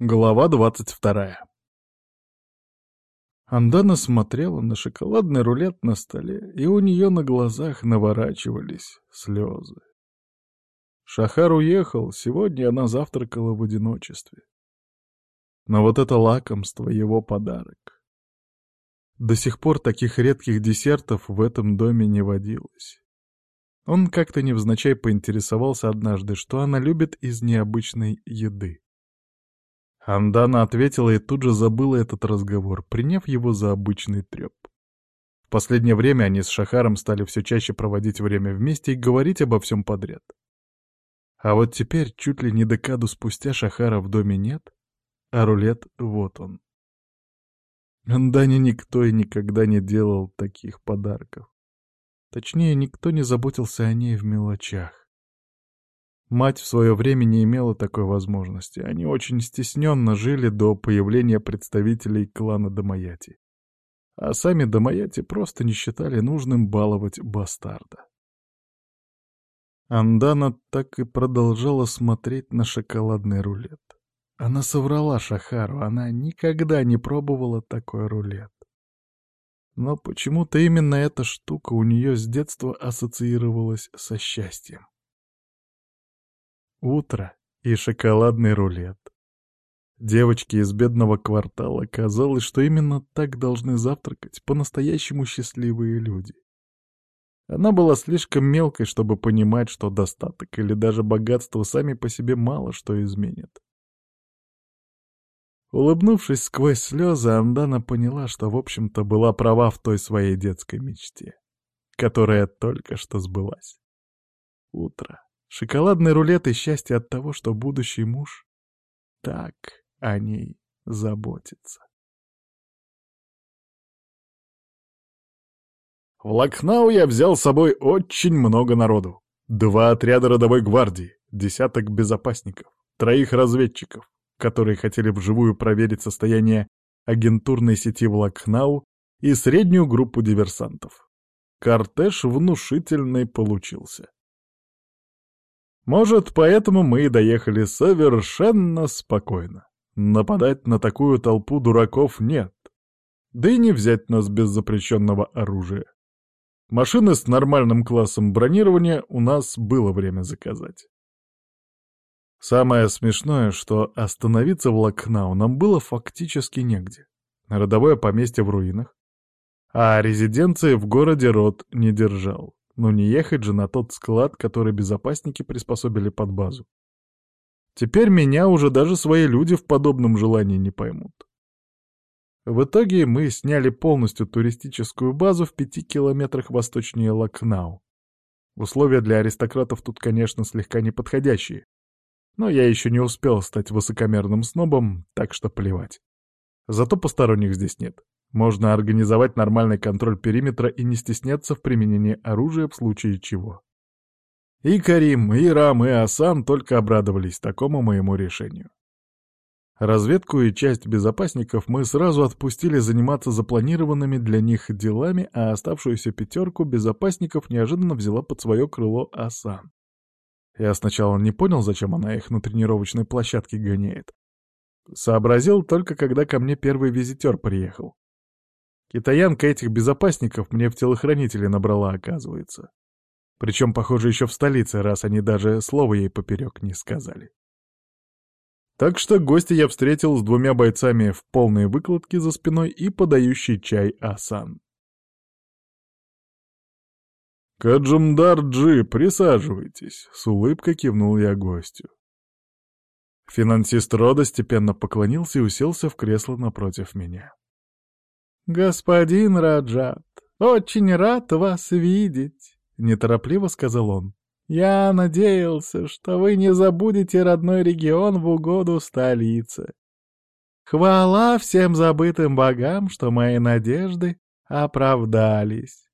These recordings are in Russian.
Глава двадцать вторая Андана смотрела на шоколадный рулет на столе, и у нее на глазах наворачивались слезы. Шахар уехал, сегодня она завтракала в одиночестве. Но вот это лакомство — его подарок. До сих пор таких редких десертов в этом доме не водилось. Он как-то невзначай поинтересовался однажды, что она любит из необычной еды. Андана ответила и тут же забыла этот разговор, приняв его за обычный треп. В последнее время они с Шахаром стали все чаще проводить время вместе и говорить обо всем подряд. А вот теперь, чуть ли не декаду спустя, Шахара в доме нет, а рулет вот он. Андане никто и никогда не делал таких подарков. Точнее, никто не заботился о ней в мелочах. Мать в свое время не имела такой возможности. Они очень стесненно жили до появления представителей клана Дамаяти. А сами Дамаяти просто не считали нужным баловать бастарда. Андана так и продолжала смотреть на шоколадный рулет. Она соврала Шахару, она никогда не пробовала такой рулет. Но почему-то именно эта штука у нее с детства ассоциировалась со счастьем. Утро и шоколадный рулет. Девочки из бедного квартала казалось, что именно так должны завтракать по-настоящему счастливые люди. Она была слишком мелкой, чтобы понимать, что достаток или даже богатство сами по себе мало что изменят. Улыбнувшись сквозь слезы, Андана поняла, что, в общем-то, была права в той своей детской мечте, которая только что сбылась. Утро. Шоколадный рулет и счастье от того, что будущий муж так о ней заботится. В Лакнау я взял с собой очень много народу. Два отряда родовой гвардии, десяток безопасников, троих разведчиков, которые хотели вживую проверить состояние агентурной сети в Лакнау и среднюю группу диверсантов. Кортеж внушительный получился. Может, поэтому мы и доехали совершенно спокойно. Нападать на такую толпу дураков нет. Да и не взять нас без запрещенного оружия. Машины с нормальным классом бронирования у нас было время заказать. Самое смешное, что остановиться в Лакнау нам было фактически негде. Родовое поместье в руинах. А резиденции в городе род не держал. Но не ехать же на тот склад, который безопасники приспособили под базу. Теперь меня уже даже свои люди в подобном желании не поймут. В итоге мы сняли полностью туристическую базу в пяти километрах восточнее Лакнау. Условия для аристократов тут, конечно, слегка неподходящие. Но я еще не успел стать высокомерным снобом, так что плевать. Зато посторонних здесь нет. Можно организовать нормальный контроль периметра и не стесняться в применении оружия в случае чего. И Карим, и Рам, и Асан только обрадовались такому моему решению. Разведку и часть безопасников мы сразу отпустили заниматься запланированными для них делами, а оставшуюся пятерку безопасников неожиданно взяла под свое крыло Асан. Я сначала не понял, зачем она их на тренировочной площадке гоняет. Сообразил только, когда ко мне первый визитер приехал. Китаянка этих безопасников мне в телохранители набрала, оказывается. Причем, похоже, еще в столице, раз они даже слова ей поперек не сказали. Так что гостя я встретил с двумя бойцами в полной выкладке за спиной и подающий чай Асан. «Каджумдар Джи, присаживайтесь», — с улыбкой кивнул я гостю. Финансист рода степенно поклонился и уселся в кресло напротив меня. «Господин Раджат, очень рад вас видеть», — неторопливо сказал он. «Я надеялся, что вы не забудете родной регион в угоду столице. Хвала всем забытым богам, что мои надежды оправдались».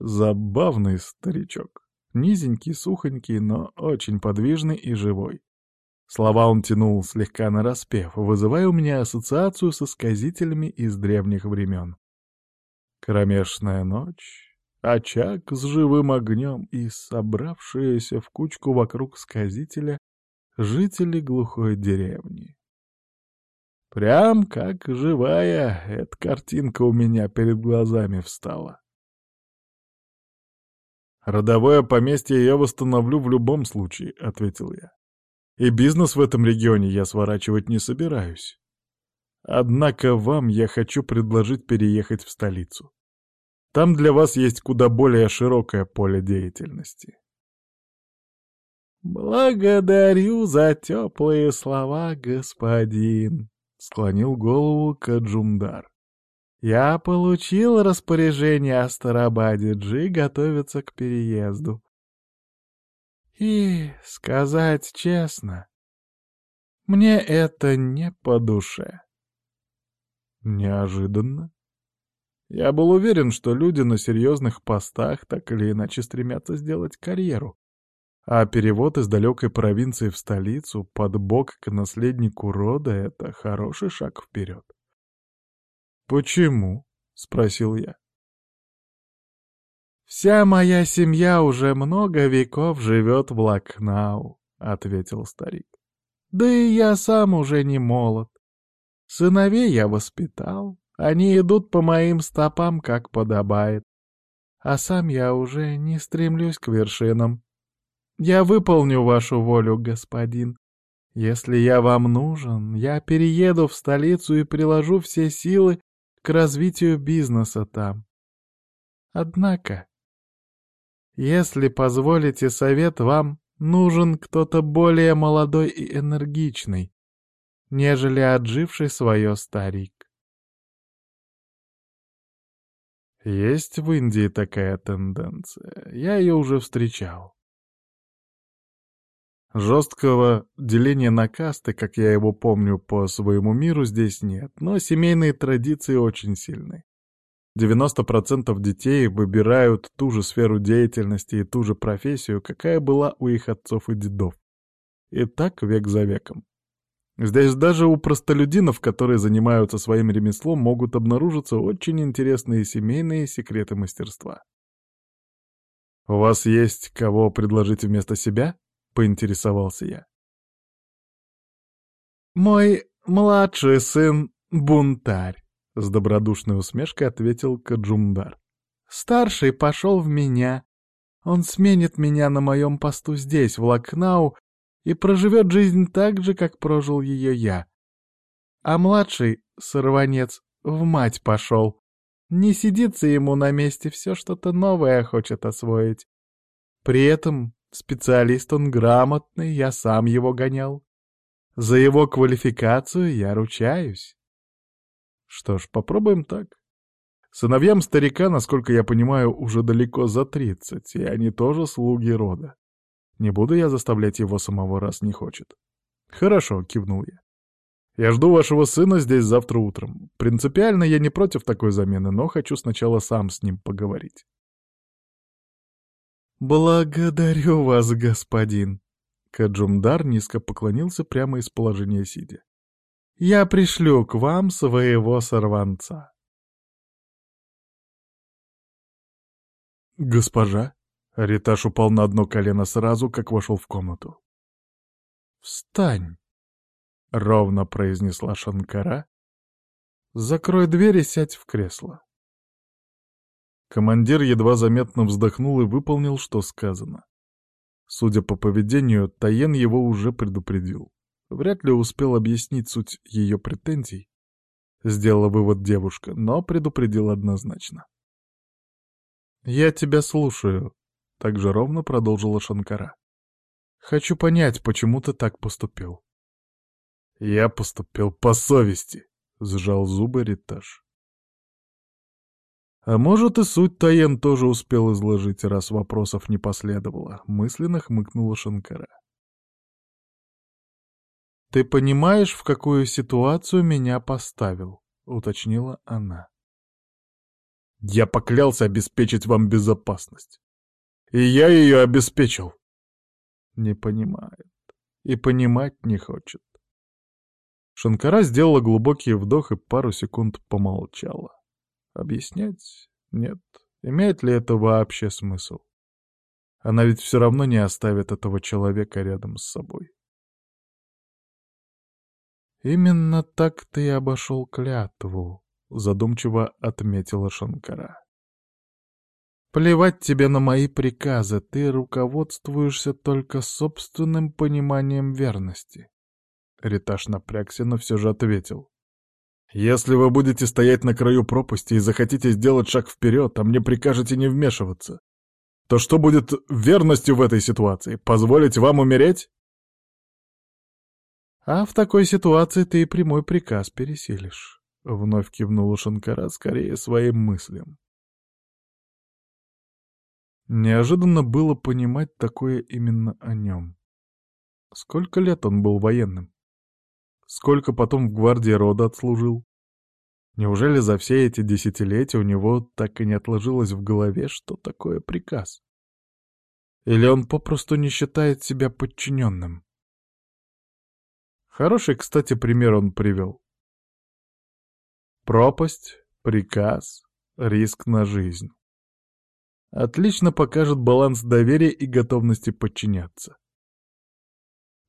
Забавный старичок. Низенький, сухонький, но очень подвижный и живой. Слова он тянул слегка нараспев, вызывая у меня ассоциацию со сказителями из древних времен. Кромешная ночь, очаг с живым огнем и собравшиеся в кучку вокруг сказителя жители глухой деревни. Прям как живая эта картинка у меня перед глазами встала. «Родовое поместье я восстановлю в любом случае», — ответил я. «И бизнес в этом регионе я сворачивать не собираюсь. Однако вам я хочу предложить переехать в столицу. Там для вас есть куда более широкое поле деятельности». «Благодарю за теплые слова, господин», — склонил голову Каджумдар. «Я получил распоряжение о Старабаде Джи готовиться к переезду. И, сказать честно, мне это не по душе». Неожиданно. Я был уверен, что люди на серьезных постах так или иначе стремятся сделать карьеру а перевод из далекой провинции в столицу под бок к наследнику рода — это хороший шаг вперед. «Почему?» — спросил я. «Вся моя семья уже много веков живет в Лакнау», — ответил старик. «Да и я сам уже не молод. Сыновей я воспитал, они идут по моим стопам, как подобает. А сам я уже не стремлюсь к вершинам. Я выполню вашу волю, господин. Если я вам нужен, я перееду в столицу и приложу все силы к развитию бизнеса там. Однако, если позволите совет, вам нужен кто-то более молодой и энергичный, нежели отживший свое старик. Есть в Индии такая тенденция. Я ее уже встречал. Жесткого деления на касты, как я его помню по своему миру, здесь нет, но семейные традиции очень сильны. 90% детей выбирают ту же сферу деятельности и ту же профессию, какая была у их отцов и дедов. И так век за веком. Здесь даже у простолюдинов, которые занимаются своим ремеслом, могут обнаружиться очень интересные семейные секреты мастерства. «У вас есть кого предложить вместо себя?» — поинтересовался я. «Мой младший сын — бунтарь», — с добродушной усмешкой ответил Каджумдар. «Старший пошел в меня. Он сменит меня на моем посту здесь, в Лакнау, и проживет жизнь так же, как прожил ее я. А младший, сорванец, в мать пошел. Не сидится ему на месте, все что-то новое хочет освоить. При этом Специалист он грамотный, я сам его гонял. За его квалификацию я ручаюсь. Что ж, попробуем так. Сыновьям старика, насколько я понимаю, уже далеко за тридцать, и они тоже слуги рода. Не буду я заставлять его самого, раз не хочет. Хорошо, кивнул я. Я жду вашего сына здесь завтра утром. Принципиально я не против такой замены, но хочу сначала сам с ним поговорить. «Благодарю вас, господин!» Каджумдар низко поклонился прямо из положения сидя. «Я пришлю к вам своего сорванца». «Госпожа?» Риташ упал на одно колено сразу, как вошел в комнату. «Встань!» — ровно произнесла Шанкара. «Закрой дверь и сядь в кресло». Командир едва заметно вздохнул и выполнил, что сказано. Судя по поведению, Таен его уже предупредил. Вряд ли успел объяснить суть ее претензий, сделала вывод девушка, но предупредил однозначно. «Я тебя слушаю», — так же ровно продолжила Шанкара. «Хочу понять, почему ты так поступил». «Я поступил по совести», — сжал зубы Риташ. А может, и суть Таен тоже успел изложить, раз вопросов не последовало, мысленно хмыкнула Шанкара. «Ты понимаешь, в какую ситуацию меня поставил?» — уточнила она. «Я поклялся обеспечить вам безопасность. И я ее обеспечил». Не понимает. И понимать не хочет. Шанкара сделала глубокий вдох и пару секунд помолчала. Объяснять? Нет. Имеет ли это вообще смысл? Она ведь все равно не оставит этого человека рядом с собой. «Именно так ты обошел клятву», — задумчиво отметила Шанкара. «Плевать тебе на мои приказы, ты руководствуешься только собственным пониманием верности». Риташ напрягся, но все же ответил. «Если вы будете стоять на краю пропасти и захотите сделать шаг вперед, а мне прикажете не вмешиваться, то что будет верностью в этой ситуации? Позволить вам умереть?» «А в такой ситуации ты и прямой приказ пересилишь», — вновь кивнула Шанкара скорее своим мыслям. Неожиданно было понимать такое именно о нем. Сколько лет он был военным? Сколько потом в гвардии рода отслужил? Неужели за все эти десятилетия у него так и не отложилось в голове, что такое приказ? Или он попросту не считает себя подчиненным? Хороший, кстати, пример он привел. Пропасть, приказ, риск на жизнь. Отлично покажет баланс доверия и готовности подчиняться.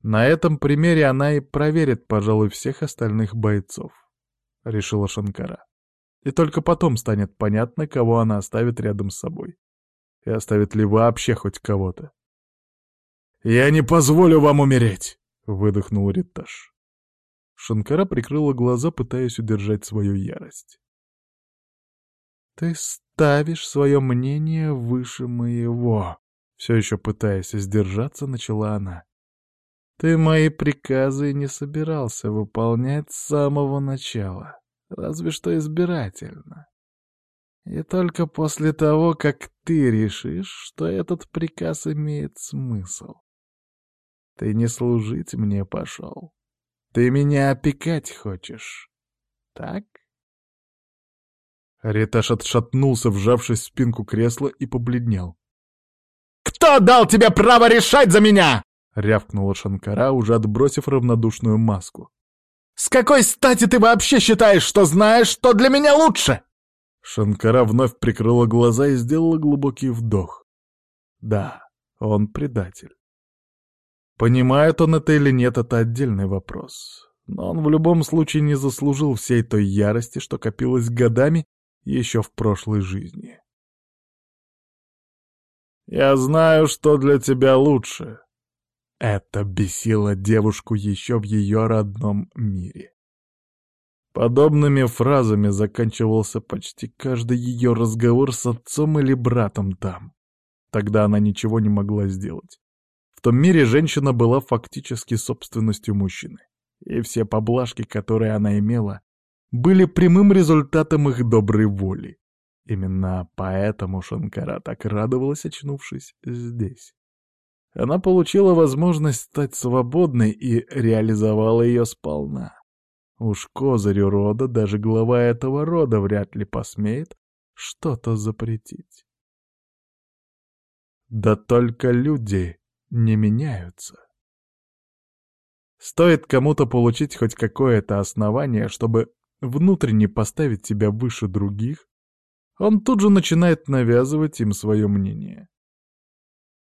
На этом примере она и проверит, пожалуй, всех остальных бойцов, — решила Шанкара. И только потом станет понятно, кого она оставит рядом с собой. И оставит ли вообще хоть кого-то. «Я не позволю вам умереть!» — выдохнул Риташ. Шанкара прикрыла глаза, пытаясь удержать свою ярость. «Ты ставишь свое мнение выше моего», — все еще пытаясь сдержаться, начала она. «Ты мои приказы не собирался выполнять с самого начала, разве что избирательно. И только после того, как ты решишь, что этот приказ имеет смысл. Ты не служить мне пошел. Ты меня опекать хочешь. Так? Риташ отшатнулся, вжавшись в спинку кресла, и побледнел. «Кто дал тебе право решать за меня?» — рявкнула Шанкара, уже отбросив равнодушную маску. «С какой стати ты вообще считаешь, что знаешь, что для меня лучше?» Шанкара вновь прикрыла глаза и сделала глубокий вдох. Да, он предатель. Понимает он это или нет, это отдельный вопрос. Но он в любом случае не заслужил всей той ярости, что копилось годами еще в прошлой жизни. «Я знаю, что для тебя лучше». Это бесило девушку еще в ее родном мире. Подобными фразами заканчивался почти каждый ее разговор с отцом или братом там. Тогда она ничего не могла сделать том мире женщина была фактически собственностью мужчины, и все поблажки, которые она имела, были прямым результатом их доброй воли. Именно поэтому Шанкара так радовалась, очнувшись здесь. Она получила возможность стать свободной и реализовала ее сполна. Уж козырю рода даже глава этого рода вряд ли посмеет что-то запретить. Да только люди не меняются. Стоит кому-то получить хоть какое-то основание, чтобы внутренне поставить себя выше других, он тут же начинает навязывать им свое мнение.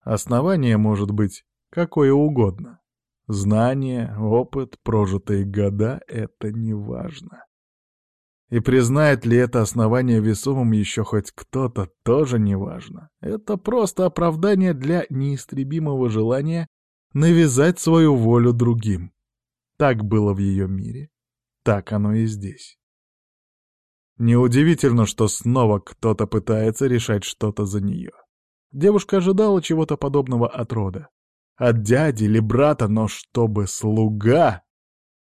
Основание может быть какое угодно. Знание, опыт, прожитые года — это не важно. И признает ли это основание весомым еще хоть кто-то, тоже не важно. Это просто оправдание для неистребимого желания навязать свою волю другим. Так было в ее мире, так оно и здесь. Неудивительно, что снова кто-то пытается решать что-то за нее. Девушка ожидала чего-то подобного от рода. От дяди или брата, но чтобы слуга...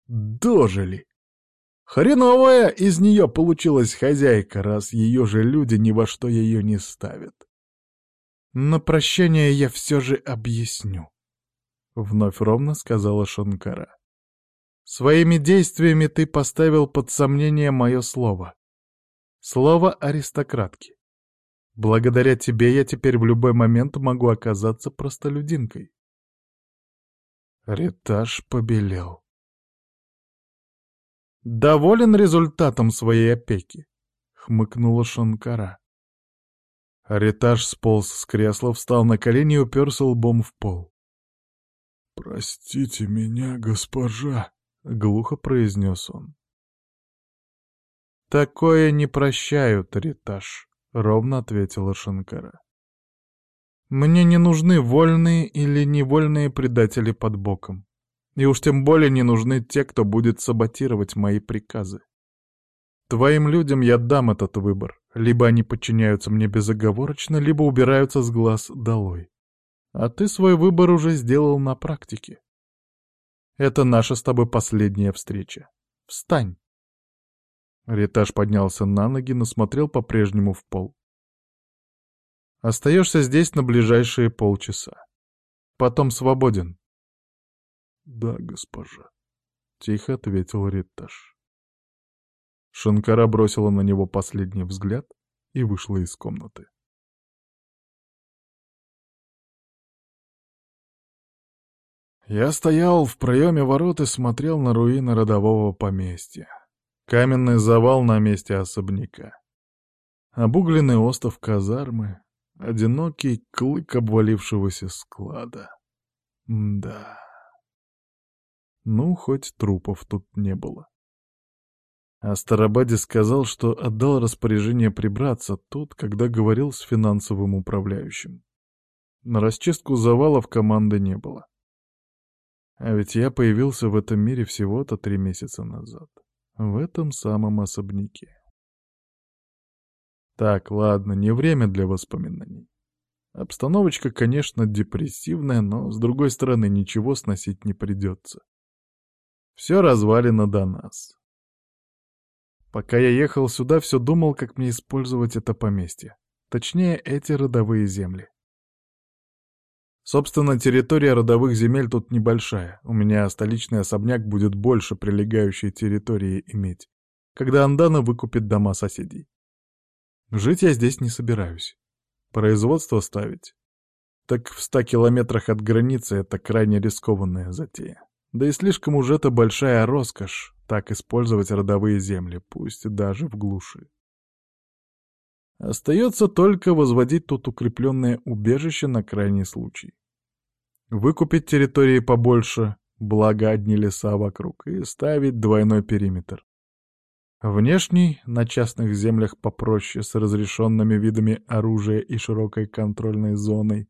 Дожили! Хреновая из нее получилась хозяйка, раз ее же люди ни во что ее не ставят. На прощание я все же объясню. Вновь ровно сказала Шанкара. Своими действиями ты поставил под сомнение мое слово. Слово аристократки. Благодаря тебе я теперь в любой момент могу оказаться простолюдинкой. Ритаж побелел. «Доволен результатом своей опеки?» — хмыкнула Шанкара. Аритаж сполз с кресла, встал на колени и уперся лбом в пол. «Простите меня, госпожа», —— глухо произнес он. «Такое не прощают, Риташ», — ровно ответила Шанкара. «Мне не нужны вольные или невольные предатели под боком. И уж тем более не нужны те, кто будет саботировать мои приказы. Твоим людям я дам этот выбор. Либо они подчиняются мне безоговорочно, либо убираются с глаз долой. А ты свой выбор уже сделал на практике. Это наша с тобой последняя встреча. Встань!» Ритаж поднялся на ноги, но смотрел по-прежнему в пол. «Остаешься здесь на ближайшие полчаса. Потом свободен». «Да, госпожа», — тихо ответил Ритаж. Шанкара бросила на него последний взгляд и вышла из комнаты. Я стоял в проеме ворот и смотрел на руины родового поместья. Каменный завал на месте особняка. Обугленный остов казармы, одинокий клык обвалившегося склада. М да. Ну, хоть трупов тут не было. Астарабаде сказал, что отдал распоряжение прибраться тут, когда говорил с финансовым управляющим. На расчистку завалов команды не было. А ведь я появился в этом мире всего-то три месяца назад. В этом самом особняке. Так, ладно, не время для воспоминаний. Обстановочка, конечно, депрессивная, но, с другой стороны, ничего сносить не придется. Все развалено до нас. Пока я ехал сюда, все думал, как мне использовать это поместье. Точнее, эти родовые земли. Собственно, территория родовых земель тут небольшая. У меня столичный особняк будет больше прилегающей территории иметь, когда Андана выкупит дома соседей. Жить я здесь не собираюсь. Производство ставить. Так в ста километрах от границы это крайне рискованная затея. Да и слишком уж это большая роскошь, так использовать родовые земли, пусть даже в глуши. Остается только возводить тут укрепленное убежище на крайний случай. Выкупить территории побольше, благо одни леса вокруг, и ставить двойной периметр. Внешний, на частных землях попроще, с разрешенными видами оружия и широкой контрольной зоной,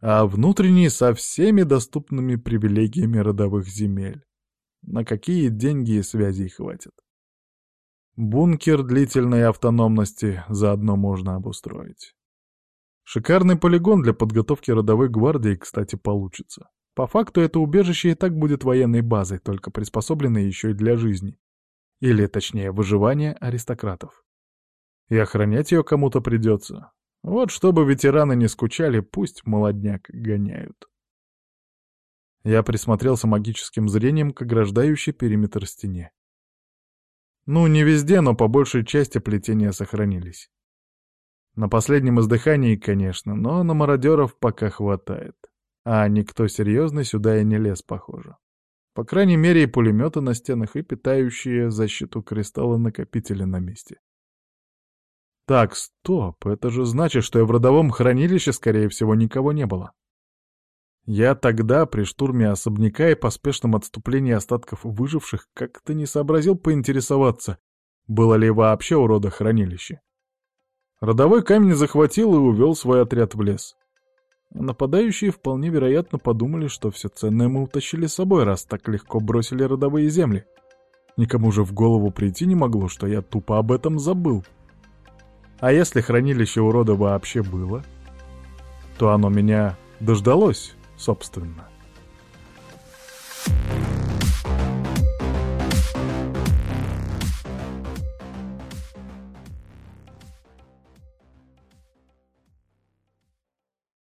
а внутренний со всеми доступными привилегиями родовых земель. На какие деньги и связи хватит. Бункер длительной автономности заодно можно обустроить. Шикарный полигон для подготовки родовой гвардии, кстати, получится. По факту это убежище и так будет военной базой, только приспособленной еще и для жизни. Или, точнее, выживания аристократов. И охранять ее кому-то придется. Вот чтобы ветераны не скучали, пусть молодняк гоняют. Я присмотрелся магическим зрением к ограждающей периметр стене. Ну, не везде, но по большей части плетения сохранились. На последнем издыхании, конечно, но на мародеров пока хватает. А никто серьезный сюда и не лез, похоже. По крайней мере, и пулеметы на стенах, и питающие защиту кристалла накопители на месте. Так, стоп, это же значит, что и в родовом хранилище, скорее всего, никого не было. Я тогда, при штурме особняка и поспешном отступлении остатков выживших, как-то не сообразил поинтересоваться, было ли вообще у рода хранилище. Родовой камень захватил и увел свой отряд в лес. Нападающие вполне вероятно подумали, что все ценное мы утащили с собой, раз так легко бросили родовые земли. Никому же в голову прийти не могло, что я тупо об этом забыл. А если хранилище урода вообще было, то оно меня дождалось, собственно. Thank you.